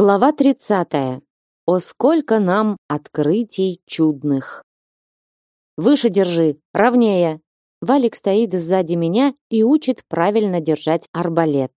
Глава 30. О сколько нам открытий чудных. Выше держи, ровнее. Валик стоит сзади меня и учит правильно держать арбалет.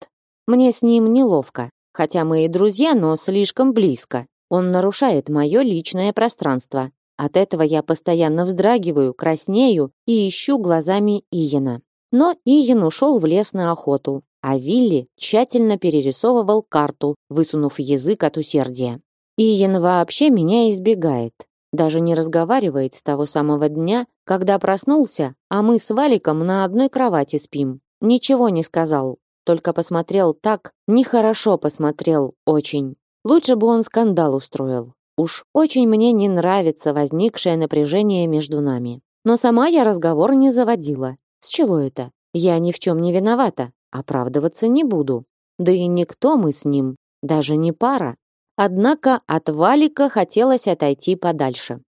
Мне с ним неловко, хотя мы и друзья, но слишком близко. Он нарушает мое личное пространство. От этого я постоянно вздрагиваю, краснею и ищу глазами Иена. Но Иен ушел в лес на охоту, а Вилли тщательно перерисовывал карту, высунув язык от усердия. Иен вообще меня избегает. Даже не разговаривает с того самого дня, когда проснулся, а мы с Валиком на одной кровати спим. Ничего не сказал, только посмотрел так, нехорошо посмотрел, очень. Лучше бы он скандал устроил. Уж очень мне не нравится возникшее напряжение между нами. Но сама я разговор не заводила. С чего это? Я ни в чем не виновата. Оправдываться не буду. Да и никто мы с ним, даже не пара. Однако от Валика хотелось отойти подальше.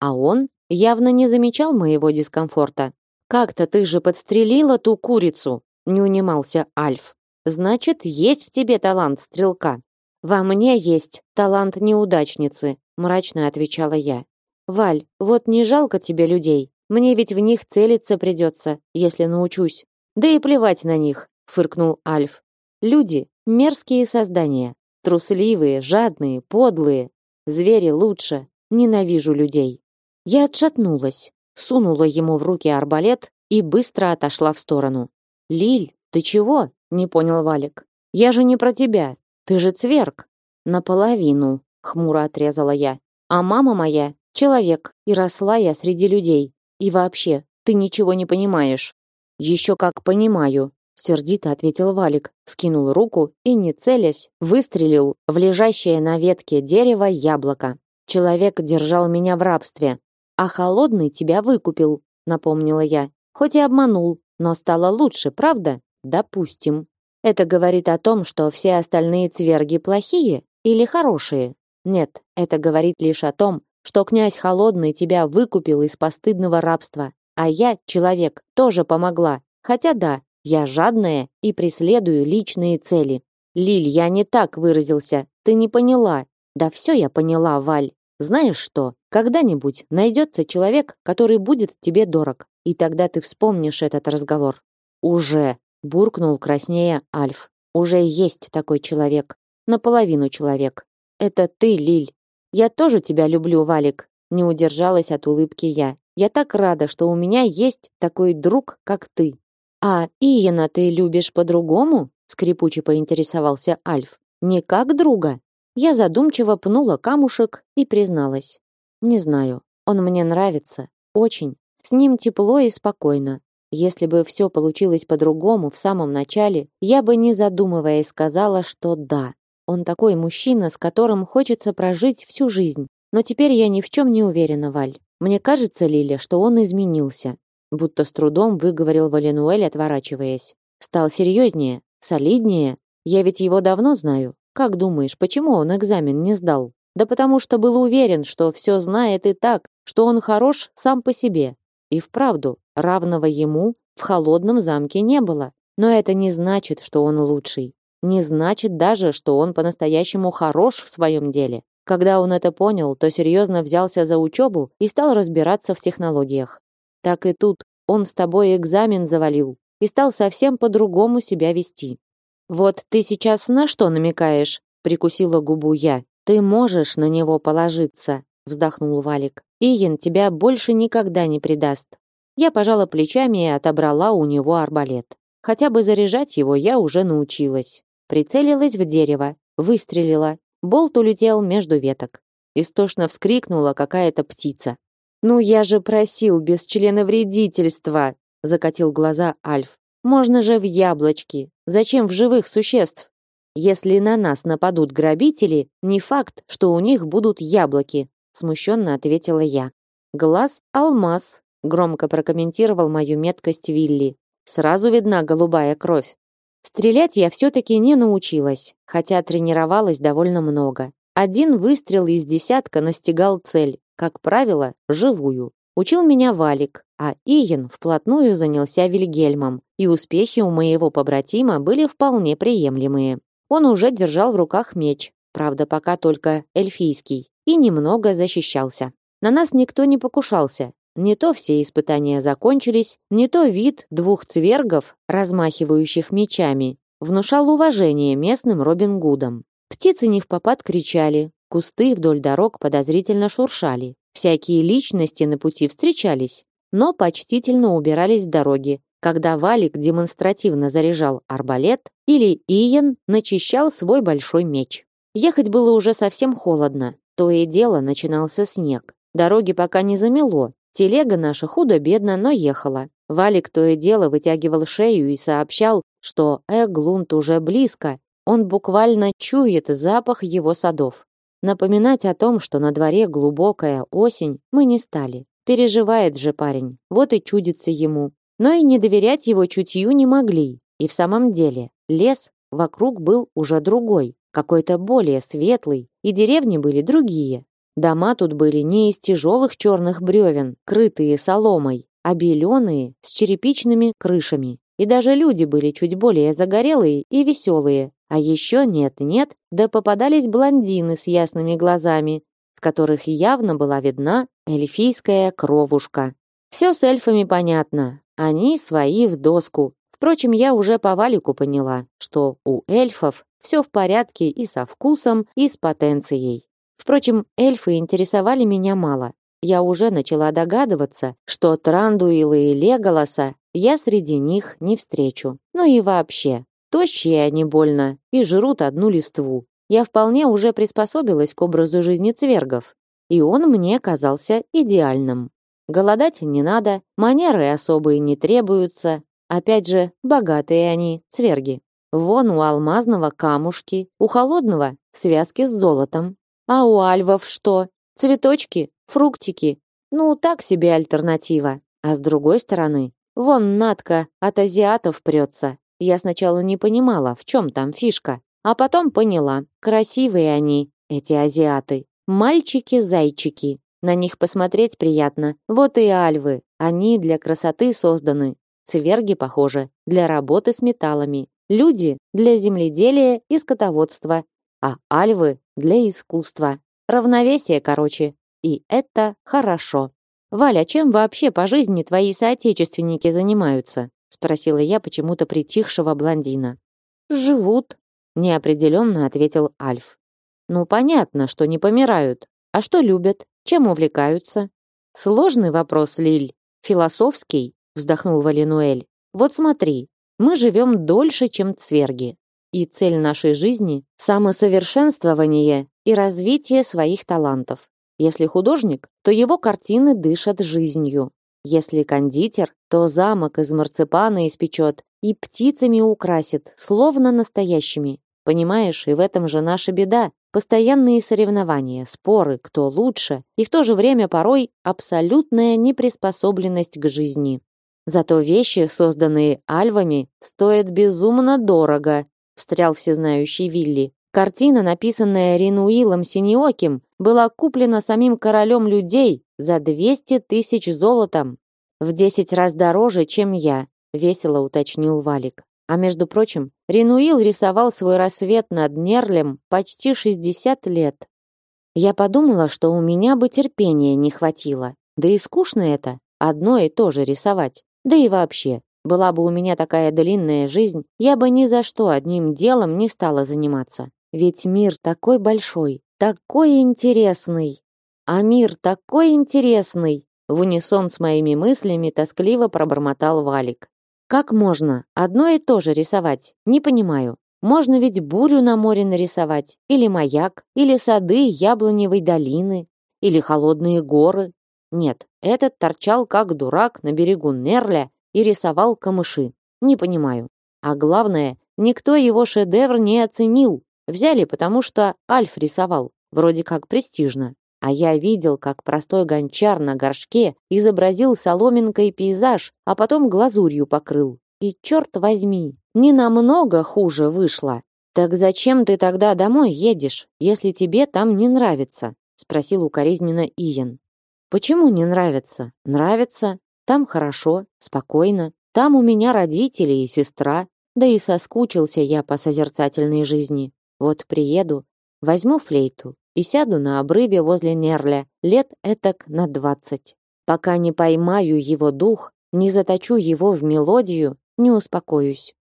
А он явно не замечал моего дискомфорта. «Как-то ты же подстрелила ту курицу!» не унимался Альф. «Значит, есть в тебе талант стрелка». «Во мне есть талант неудачницы», мрачно отвечала я. «Валь, вот не жалко тебе людей. Мне ведь в них целиться придется, если научусь. Да и плевать на них фыркнул Альф. Люди мерзкие создания, трусливые, жадные, подлые. Звери лучше. Ненавижу людей. Я отшатнулась, сунула ему в руки арбалет и быстро отошла в сторону. Лиль, ты чего? не понял Валик. Я же не про тебя. Ты же цверг. Наполовину, хмуро отрезала я. А мама моя человек, и росла я среди людей. И вообще, ты ничего не понимаешь. Еще как понимаю, сердито ответил Валик, скинул руку и, не целясь, выстрелил в лежащее на ветке дерево яблоко. Человек держал меня в рабстве, а холодный тебя выкупил, напомнила я. Хоть и обманул, но стало лучше, правда? Допустим. Это говорит о том, что все остальные цверги плохие или хорошие? Нет, это говорит лишь о том, что князь Холодный тебя выкупил из постыдного рабства, а я, человек, тоже помогла. Хотя да, я жадная и преследую личные цели. Лиль, я не так выразился. Ты не поняла. Да все я поняла, Валь. Знаешь что? Когда-нибудь найдется человек, который будет тебе дорог, и тогда ты вспомнишь этот разговор. Уже, буркнул краснея Альф. Уже есть такой человек, наполовину человек. Это ты, Лиль. Я тоже тебя люблю, Валик. Не удержалась от улыбки я. Я так рада, что у меня есть такой друг, как ты. А Иена ты любишь по-другому? скрипуче поинтересовался Альф. Не как друга. Я задумчиво пнула камушек и призналась: "Не знаю. Он мне нравится, очень. С ним тепло и спокойно. Если бы все получилось по-другому в самом начале, я бы не задумываясь сказала, что да. Он такой мужчина, с которым хочется прожить всю жизнь. Но теперь я ни в чем не уверена, Валь. Мне кажется, Лиля, что он изменился будто с трудом выговорил Валенуэль, отворачиваясь. Стал серьезнее, солиднее. Я ведь его давно знаю. Как думаешь, почему он экзамен не сдал? Да потому что был уверен, что все знает и так, что он хорош сам по себе. И вправду, равного ему в холодном замке не было. Но это не значит, что он лучший. Не значит даже, что он по-настоящему хорош в своем деле. Когда он это понял, то серьезно взялся за учебу и стал разбираться в технологиях. Так и тут он с тобой экзамен завалил и стал совсем по-другому себя вести. Вот ты сейчас на что намекаешь? прикусила губу я. Ты можешь на него положиться, вздохнул Валик. Иен тебя больше никогда не предаст. Я пожала плечами и отобрала у него арбалет. Хотя бы заряжать его я уже научилась. Прицелилась в дерево, выстрелила. Болт улетел между веток. Истошно вскрикнула какая-то птица. Ну я же просил без члена вредительства, закатил глаза Альф. Можно же в яблочки. Зачем в живых существ? Если на нас нападут грабители, не факт, что у них будут яблоки, смущенно ответила я. Глаз алмаз, громко прокомментировал мою меткость Вилли. Сразу видна голубая кровь. Стрелять я все таки не научилась, хотя тренировалась довольно много. Один выстрел из десятка настигал цель, как правило, живую. Учил меня Валик, а Иен вплотную занялся Вильгельмом, и успехи у моего побратима были вполне приемлемые. Он уже держал в руках меч, правда, пока только эльфийский, и немного защищался. На нас никто не покушался. Не то все испытания закончились, не то вид двух цвергов, размахивающих мечами, внушал уважение местным Робин Гудам. Птицы не в попад кричали, кусты вдоль дорог подозрительно шуршали. Всякие личности на пути встречались, но почтительно убирались с дороги, когда Валик демонстративно заряжал арбалет или Иен начищал свой большой меч. Ехать было уже совсем холодно, то и дело начинался снег. Дороги пока не замело, телега наша худо-бедно, но ехала. Валик то и дело вытягивал шею и сообщал, что Эглунд уже близко, он буквально чует запах его садов. Напоминать о том, что на дворе глубокая осень, мы не стали. Переживает же парень, вот и чудится ему. Но и не доверять его чутью не могли. И в самом деле, лес вокруг был уже другой, какой-то более светлый, и деревни были другие. Дома тут были не из тяжелых черных бревен, крытые соломой, а беленые, с черепичными крышами. И даже люди были чуть более загорелые и веселые. А еще нет-нет, да попадались блондины с ясными глазами, в которых явно была видна эльфийская кровушка. Все с эльфами понятно. Они свои в доску. Впрочем, я уже по Валику поняла, что у эльфов все в порядке и со вкусом, и с потенцией. Впрочем, эльфы интересовали меня мало. Я уже начала догадываться, что Трандуила и Леголаса я среди них не встречу. Ну и вообще, тощие они больно и жрут одну листву. Я вполне уже приспособилась к образу жизни цвергов, и он мне казался идеальным. Голодать не надо, манеры особые не требуются. Опять же, богатые они, цверги. Вон у алмазного камушки, у холодного связки с золотом. А у альвов что? Цветочки, фруктики. Ну, так себе альтернатива. А с другой стороны, Вон Натка от азиатов прется. Я сначала не понимала, в чем там фишка, а потом поняла. Красивые они, эти азиаты. Мальчики-зайчики. На них посмотреть приятно. Вот и альвы. Они для красоты созданы. Цверги, похоже, для работы с металлами. Люди для земледелия и скотоводства. А альвы для искусства. Равновесие, короче. И это хорошо. Валя, чем вообще по жизни твои соотечественники занимаются? Спросила я почему-то притихшего блондина. Живут, неопределенно ответил Альф. Ну понятно, что не помирают. А что любят? Чем увлекаются? Сложный вопрос, Лиль. Философский, вздохнул Валинуэль. Вот смотри, мы живем дольше, чем цверги. И цель нашей жизни самосовершенствование и развитие своих талантов. Если художник, то его картины дышат жизнью. Если кондитер, то замок из марципана испечет и птицами украсит, словно настоящими. Понимаешь, и в этом же наша беда. Постоянные соревнования, споры, кто лучше, и в то же время порой абсолютная неприспособленность к жизни. Зато вещи, созданные альвами, стоят безумно дорого, встрял всезнающий Вилли. Картина, написанная Ринуилом Синеоким, была куплена самим королем людей за 200 тысяч золотом. В 10 раз дороже, чем я, весело уточнил Валик. А между прочим, Ринуил рисовал свой рассвет над Нерлем почти 60 лет. Я подумала, что у меня бы терпения не хватило. Да и скучно это, одно и то же рисовать. Да и вообще, была бы у меня такая длинная жизнь, я бы ни за что одним делом не стала заниматься. Ведь мир такой большой, такой интересный. А мир такой интересный. В унисон с моими мыслями тоскливо пробормотал Валик. Как можно одно и то же рисовать? Не понимаю. Можно ведь бурю на море нарисовать, или маяк, или сады яблоневой долины, или холодные горы. Нет, этот торчал как дурак на берегу Нерля и рисовал камыши. Не понимаю. А главное, никто его шедевр не оценил. Взяли, потому что Альф рисовал, вроде как престижно. А я видел, как простой гончар на горшке изобразил соломинкой пейзаж, а потом глазурью покрыл. И черт возьми, не намного хуже вышло. Так зачем ты тогда домой едешь, если тебе там не нравится? спросил укоризненно Иен. Почему не нравится? Нравится. Там хорошо, спокойно. Там у меня родители и сестра. Да и соскучился я по созерцательной жизни. Вот приеду, Возьму флейту и сяду на обрыве возле Нерля лет этак на двадцать. Пока не поймаю его дух, не заточу его в мелодию, не успокоюсь.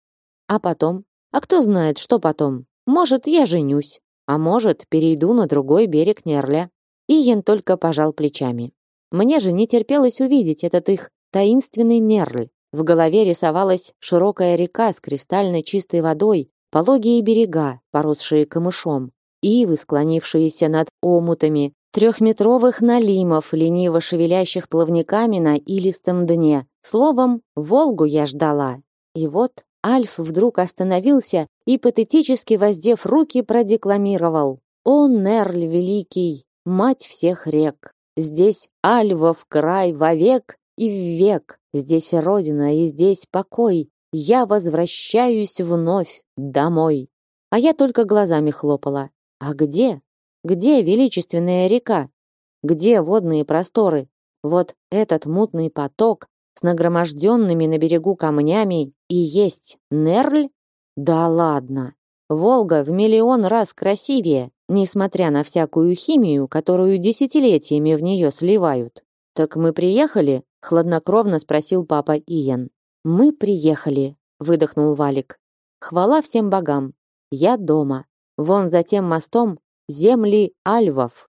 А потом? А кто знает, что потом? Может, я женюсь, а может, перейду на другой берег Нерля. Иен только пожал плечами. Мне же не терпелось увидеть этот их таинственный Нерль. В голове рисовалась широкая река с кристальной чистой водой, пологие берега, поросшие камышом, ивы, склонившиеся над омутами, трехметровых налимов, лениво шевелящих плавниками на илистом дне. Словом, Волгу я ждала. И вот Альф вдруг остановился и, патетически воздев руки, продекламировал. «О, Нерль великий, мать всех рек! Здесь Альвов край вовек и век, здесь родина и здесь покой. Я возвращаюсь вновь домой». А я только глазами хлопала. А где? Где величественная река? Где водные просторы? Вот этот мутный поток с нагроможденными на берегу камнями и есть Нерль? Да ладно. Волга в миллион раз красивее, несмотря на всякую химию, которую десятилетиями в нее сливают. Так мы приехали? хладнокровно спросил папа Иен. Мы приехали, выдохнул Валик. Хвала всем богам. Я дома. Вон за тем мостом земли альвов.